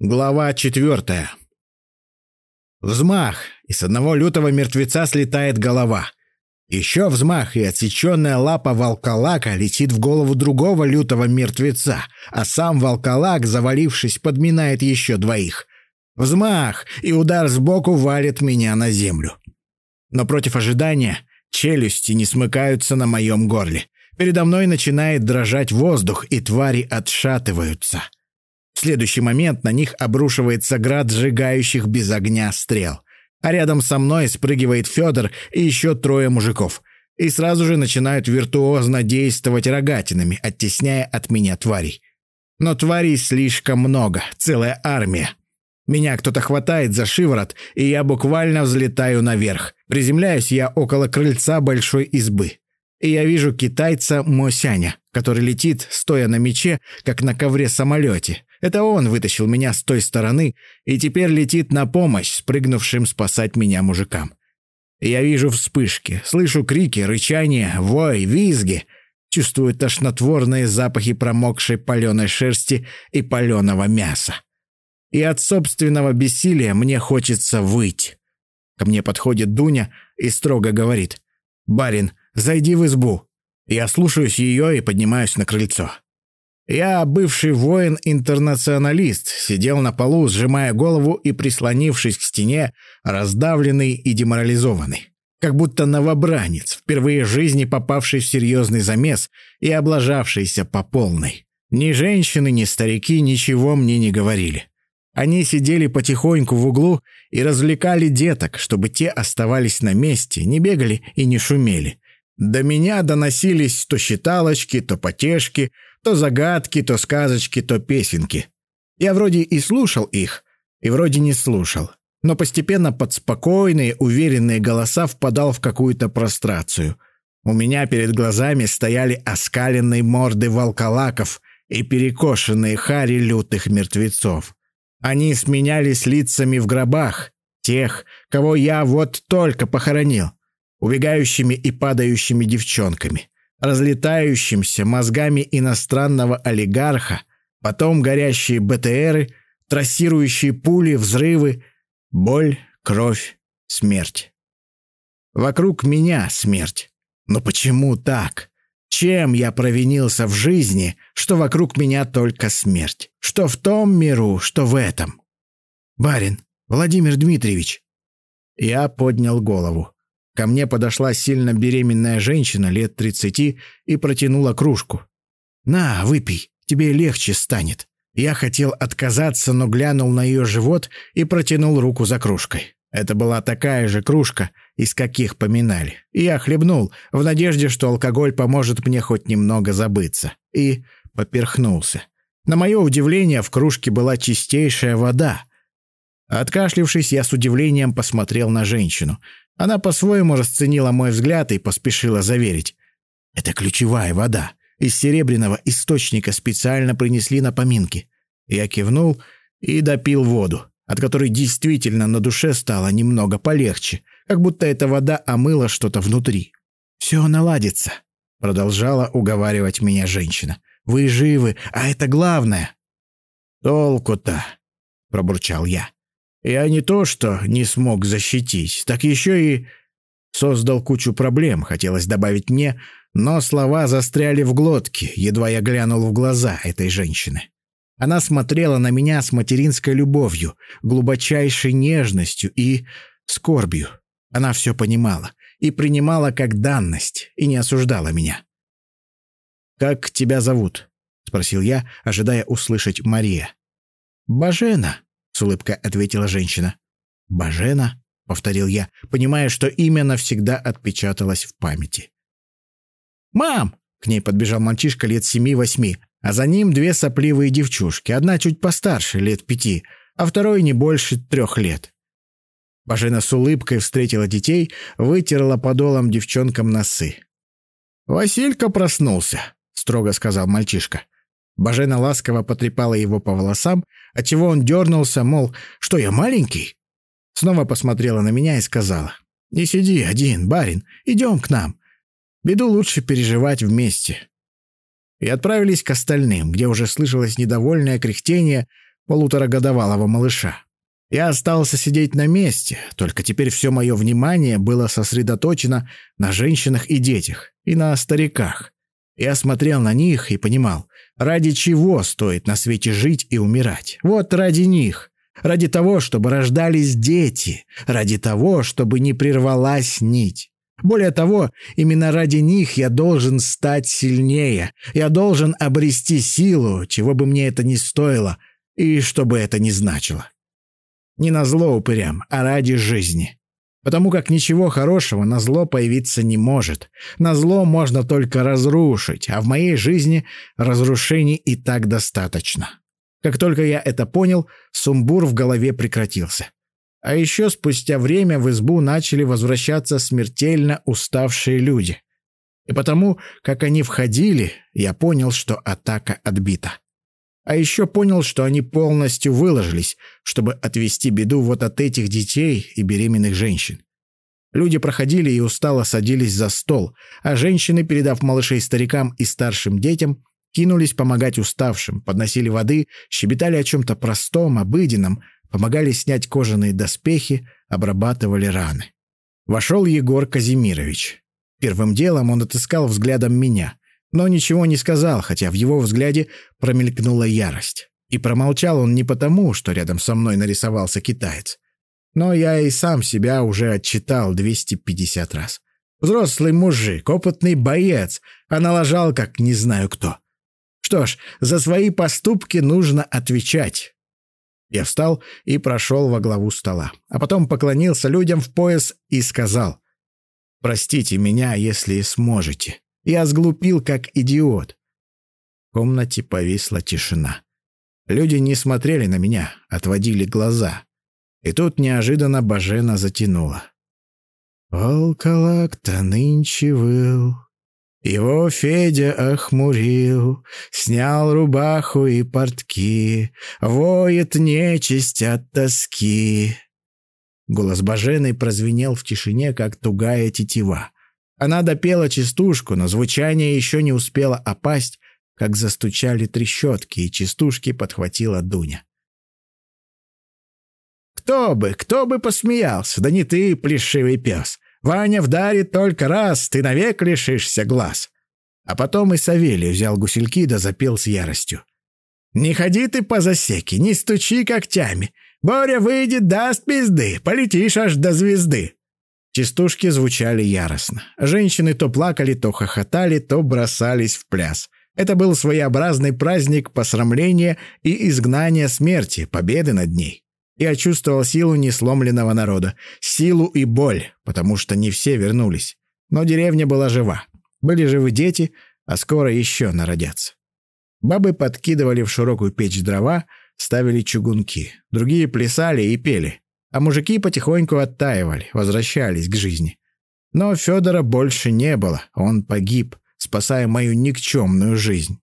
Глава четвертая. Взмах, и с одного лютого мертвеца слетает голова. Еще взмах, и отсеченная лапа волколака летит в голову другого лютого мертвеца, а сам волколак, завалившись, подминает еще двоих. Взмах, и удар сбоку валит меня на землю. Но против ожидания челюсти не смыкаются на моем горле. Передо мной начинает дрожать воздух, и твари отшатываются. В следующий момент на них обрушивается град сжигающих без огня стрел. А рядом со мной спрыгивает Федор и еще трое мужиков. И сразу же начинают виртуозно действовать рогатинами, оттесняя от меня тварей. Но тварей слишком много, целая армия. Меня кто-то хватает за шиворот, и я буквально взлетаю наверх. Приземляюсь я около крыльца большой избы. И я вижу китайца Мосяня, который летит, стоя на мече, как на ковре-самолете. Это он вытащил меня с той стороны и теперь летит на помощь спрыгнувшим спасать меня мужикам. Я вижу вспышки, слышу крики, рычания, вой, визги, чувствую тошнотворные запахи промокшей паленой шерсти и паленого мяса. И от собственного бессилия мне хочется выть. Ко мне подходит Дуня и строго говорит. «Барин, зайди в избу». Я слушаюсь ее и поднимаюсь на крыльцо. Я, бывший воин-интернационалист, сидел на полу, сжимая голову и прислонившись к стене, раздавленный и деморализованный. Как будто новобранец, впервые в жизни попавший в серьезный замес и облажавшийся по полной. Ни женщины, ни старики ничего мне не говорили. Они сидели потихоньку в углу и развлекали деток, чтобы те оставались на месте, не бегали и не шумели. До меня доносились то считалочки, то потешки, то загадки, то сказочки, то песенки. Я вроде и слушал их, и вроде не слушал. Но постепенно под спокойные, уверенные голоса впадал в какую-то прострацию. У меня перед глазами стояли оскаленные морды волколаков и перекошенные хари лютых мертвецов. Они сменялись лицами в гробах, тех, кого я вот только похоронил, убегающими и падающими девчонками разлетающимся мозгами иностранного олигарха, потом горящие БТРы, трассирующие пули, взрывы, боль, кровь, смерть. Вокруг меня смерть. Но почему так? Чем я провинился в жизни, что вокруг меня только смерть? Что в том миру, что в этом? Барин, Владимир Дмитриевич. Я поднял голову. Ко мне подошла сильно беременная женщина лет тридцати и протянула кружку. «На, выпей, тебе легче станет». Я хотел отказаться, но глянул на ее живот и протянул руку за кружкой. Это была такая же кружка, из каких поминали. И я хлебнул, в надежде, что алкоголь поможет мне хоть немного забыться. И поперхнулся. На мое удивление, в кружке была чистейшая вода. Откашлившись, я с удивлением посмотрел на женщину. Она по-своему расценила мой взгляд и поспешила заверить. «Это ключевая вода. Из серебряного источника специально принесли на поминки». Я кивнул и допил воду, от которой действительно на душе стало немного полегче, как будто эта вода омыла что-то внутри. «Все наладится», — продолжала уговаривать меня женщина. «Вы живы, а это главное». «Толку-то», — пробурчал я. Я не то что не смог защитить, так еще и создал кучу проблем, хотелось добавить мне, но слова застряли в глотке, едва я глянул в глаза этой женщины. Она смотрела на меня с материнской любовью, глубочайшей нежностью и скорбью. Она все понимала и принимала как данность, и не осуждала меня. «Как тебя зовут?» — спросил я, ожидая услышать Мария. «Бажена», с улыбкой ответила женщина. «Бажена?» — повторил я, понимая, что имя навсегда отпечаталось в памяти. «Мам!» — к ней подбежал мальчишка лет семи-восьми, а за ним две сопливые девчушки, одна чуть постарше, лет пяти, а второй не больше трех лет. Бажена с улыбкой встретила детей, вытерла подолом девчонкам носы. «Василька проснулся», — строго сказал мальчишка. Бажена ласково потрепала его по волосам, отчего он дернулся, мол, что я маленький? Снова посмотрела на меня и сказала, «Не сиди один, барин, идем к нам. Беду лучше переживать вместе». И отправились к остальным, где уже слышалось недовольное кряхтение, полуторагодовалого малыша. Я остался сидеть на месте, только теперь все мое внимание было сосредоточено на женщинах и детях, и на стариках. Я смотрел на них и понимал, ради чего стоит на свете жить и умирать. Вот ради них. Ради того, чтобы рождались дети. Ради того, чтобы не прервалась нить. Более того, именно ради них я должен стать сильнее. Я должен обрести силу, чего бы мне это ни стоило, и что бы это ни значило. Не на зло упырям, а ради жизни. Потому как ничего хорошего на зло появиться не может. На зло можно только разрушить, а в моей жизни разрушений и так достаточно. Как только я это понял, сумбур в голове прекратился. А еще спустя время в избу начали возвращаться смертельно уставшие люди. И потому, как они входили, я понял, что атака отбита. А еще понял, что они полностью выложились, чтобы отвести беду вот от этих детей и беременных женщин. Люди проходили и устало садились за стол, а женщины, передав малышей старикам и старшим детям, кинулись помогать уставшим, подносили воды, щебетали о чем-то простом, обыденном, помогали снять кожаные доспехи, обрабатывали раны. Вошел Егор Казимирович. Первым делом он отыскал взглядом меня но ничего не сказал, хотя в его взгляде промелькнула ярость. И промолчал он не потому, что рядом со мной нарисовался китаец. Но я и сам себя уже отчитал 250 раз. Взрослый мужик, опытный боец, а налажал как не знаю кто. Что ж, за свои поступки нужно отвечать. Я встал и прошел во главу стола, а потом поклонился людям в пояс и сказал «Простите меня, если сможете». Я сглупил, как идиот. В комнате повисла тишина. Люди не смотрели на меня, отводили глаза. И тут неожиданно Бажена затянула. Волколак-то нынче выл, Его Федя охмурил, Снял рубаху и портки, Воет нечисть от тоски. Голос Бажены прозвенел в тишине, как тугая тетива. Она допела частушку, но звучание еще не успело опасть, как застучали трещотки, и частушки подхватила Дуня. «Кто бы, кто бы посмеялся, да не ты, плешивый пес! Ваня вдарит только раз, ты навек лишишься глаз!» А потом и Савелий взял гусельки да запел с яростью. «Не ходи ты по засеке, не стучи когтями! Боря выйдет, даст пизды, полетишь аж до звезды!» Частушки звучали яростно. Женщины то плакали, то хохотали, то бросались в пляс. Это был своеобразный праздник посрамления и изгнания смерти, победы над ней. Я чувствовал силу несломленного народа, силу и боль, потому что не все вернулись. Но деревня была жива. Были живы дети, а скоро еще народятся. Бабы подкидывали в широкую печь дрова, ставили чугунки. Другие плясали и пели а мужики потихоньку оттаивали, возвращались к жизни. Но Федора больше не было, он погиб, спасая мою никчемную жизнь.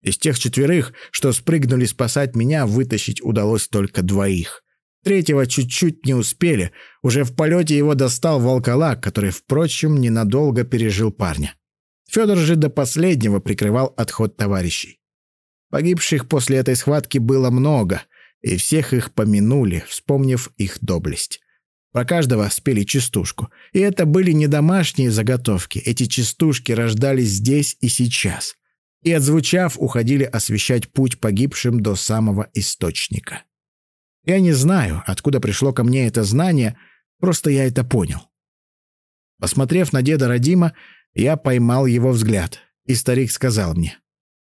Из тех четверых, что спрыгнули спасать меня, вытащить удалось только двоих. Третьего чуть-чуть не успели, уже в полете его достал волколак, который, впрочем, ненадолго пережил парня. Федор же до последнего прикрывал отход товарищей. Погибших после этой схватки было много — и всех их помянули, вспомнив их доблесть. Про каждого спели частушку. И это были не домашние заготовки. Эти частушки рождались здесь и сейчас. И, отзвучав, уходили освещать путь погибшим до самого источника. Я не знаю, откуда пришло ко мне это знание, просто я это понял. Посмотрев на деда Родима, я поймал его взгляд, и старик сказал мне,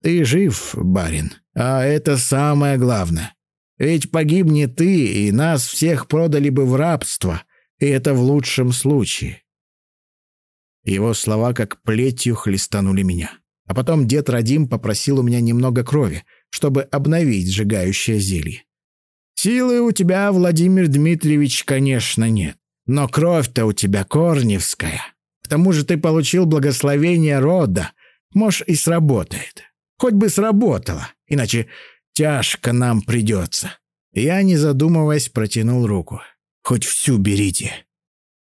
«Ты жив, барин, а это самое главное. Ведь погибни ты, и нас всех продали бы в рабство, и это в лучшем случае. Его слова как плетью хлестанули меня. А потом дед Радим попросил у меня немного крови, чтобы обновить сжигающее зелье. «Силы у тебя, Владимир Дмитриевич, конечно, нет. Но кровь-то у тебя корневская. К тому же ты получил благословение рода. Может, и сработает. Хоть бы сработало, иначе Тяжко нам придется. Я, не задумываясь, протянул руку. Хоть всю берите.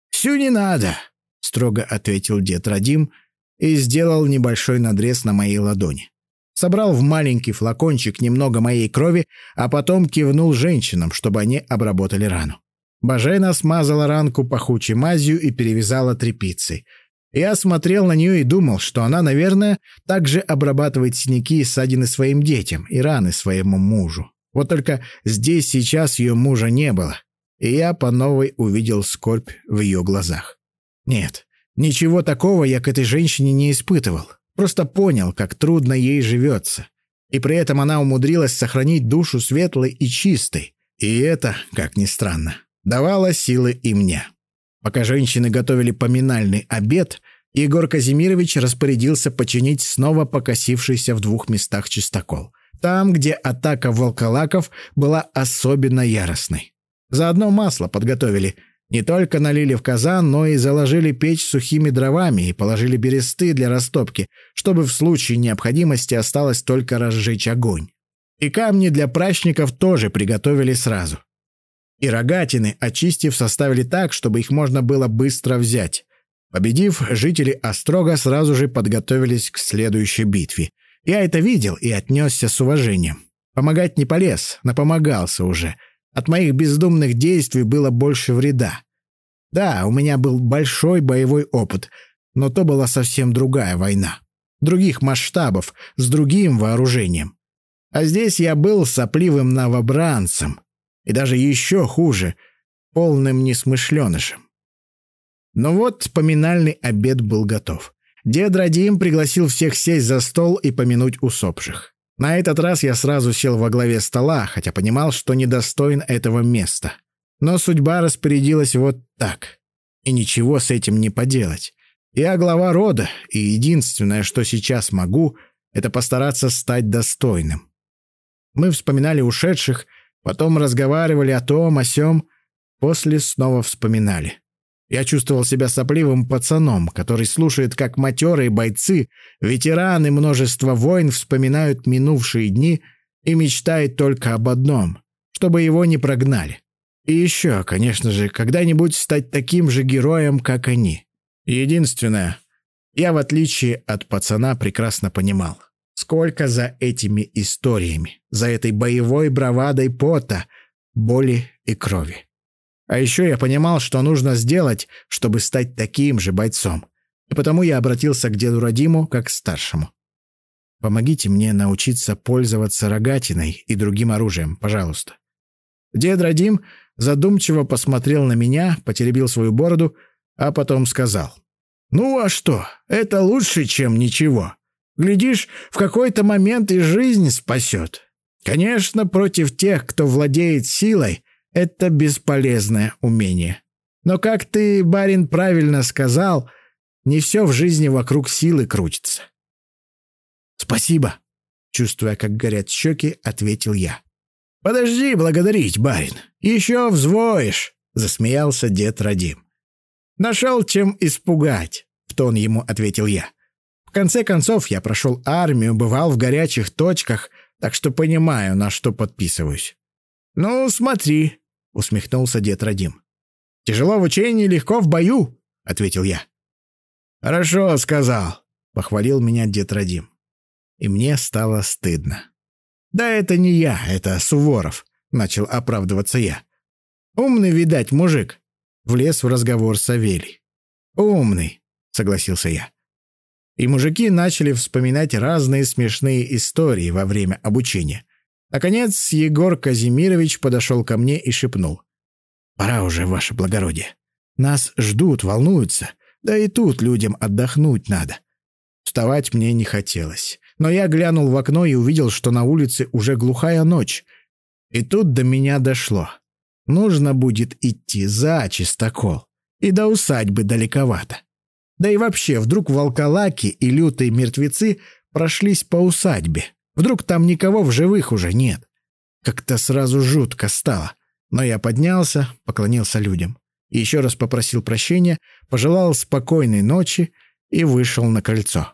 Всю не надо, строго ответил дед Радим и сделал небольшой надрез на моей ладони. Собрал в маленький флакончик немного моей крови, а потом кивнул женщинам, чтобы они обработали рану. Бажена смазала ранку пахучей мазью и перевязала тряпицей. Я смотрел на нее и думал, что она, наверное, также обрабатывает синяки и ссадины своим детям и раны своему мужу. Вот только здесь сейчас ее мужа не было, и я по новой увидел скорбь в ее глазах. Нет, ничего такого я к этой женщине не испытывал. Просто понял, как трудно ей живется. И при этом она умудрилась сохранить душу светлой и чистой. И это, как ни странно, давала силы и мне. Пока женщины готовили поминальный обед, Егор Казимирович распорядился починить снова покосившийся в двух местах чистокол. Там, где атака волколаков была особенно яростной. Заодно масло подготовили. Не только налили в казан, но и заложили печь сухими дровами и положили бересты для растопки, чтобы в случае необходимости осталось только разжечь огонь. И камни для прачников тоже приготовили сразу и рогатины, очистив, составили так, чтобы их можно было быстро взять. Победив, жители Острога сразу же подготовились к следующей битве. Я это видел и отнесся с уважением. Помогать не полез, напомогался уже. От моих бездумных действий было больше вреда. Да, у меня был большой боевой опыт, но то была совсем другая война. Других масштабов, с другим вооружением. А здесь я был сопливым новобранцем, и даже еще хуже — полным несмышленышем. Но вот поминальный обед был готов. Дед Радим пригласил всех сесть за стол и помянуть усопших. На этот раз я сразу сел во главе стола, хотя понимал, что недостоин этого места. Но судьба распорядилась вот так. И ничего с этим не поделать. Я глава рода, и единственное, что сейчас могу, это постараться стать достойным. Мы вспоминали ушедших — Потом разговаривали о том, о сём, после снова вспоминали. Я чувствовал себя сопливым пацаном, который слушает, как матерые бойцы, ветераны множества войн вспоминают минувшие дни и мечтает только об одном — чтобы его не прогнали. И еще, конечно же, когда-нибудь стать таким же героем, как они. Единственное, я, в отличие от пацана, прекрасно понимал — Сколько за этими историями, за этой боевой бравадой пота, боли и крови. А еще я понимал, что нужно сделать, чтобы стать таким же бойцом. И потому я обратился к деду Радиму как к старшему. «Помогите мне научиться пользоваться рогатиной и другим оружием, пожалуйста». Дед Радим задумчиво посмотрел на меня, потеребил свою бороду, а потом сказал. «Ну а что, это лучше, чем ничего. Глядишь, в какой-то момент и жизнь спасет. Конечно, против тех, кто владеет силой, это бесполезное умение. Но, как ты, барин, правильно сказал, не все в жизни вокруг силы крутится. «Спасибо», — чувствуя, как горят щеки, ответил я. «Подожди благодарить, барин. Еще взвоишь», — засмеялся дед Радим. «Нашел чем испугать», — в тон ему ответил я конце концов, я прошел армию, бывал в горячих точках, так что понимаю, на что подписываюсь. «Ну, смотри», — усмехнулся дед Радим. «Тяжело в учении, легко в бою», — ответил я. «Хорошо сказал», — похвалил меня дед Радим. И мне стало стыдно. «Да это не я, это Суворов», — начал оправдываться я. «Умный, видать, мужик», — влез в разговор Савелий. «Умный», — согласился я. И мужики начали вспоминать разные смешные истории во время обучения. Наконец, Егор Казимирович подошел ко мне и шепнул. «Пора уже, ваше благородие. Нас ждут, волнуются. Да и тут людям отдохнуть надо». Вставать мне не хотелось. Но я глянул в окно и увидел, что на улице уже глухая ночь. И тут до меня дошло. Нужно будет идти за чистокол. И до усадьбы далековато. Да и вообще, вдруг волколаки и лютые мертвецы прошлись по усадьбе. Вдруг там никого в живых уже нет. Как-то сразу жутко стало. Но я поднялся, поклонился людям. Еще раз попросил прощения, пожелал спокойной ночи и вышел на кольцо.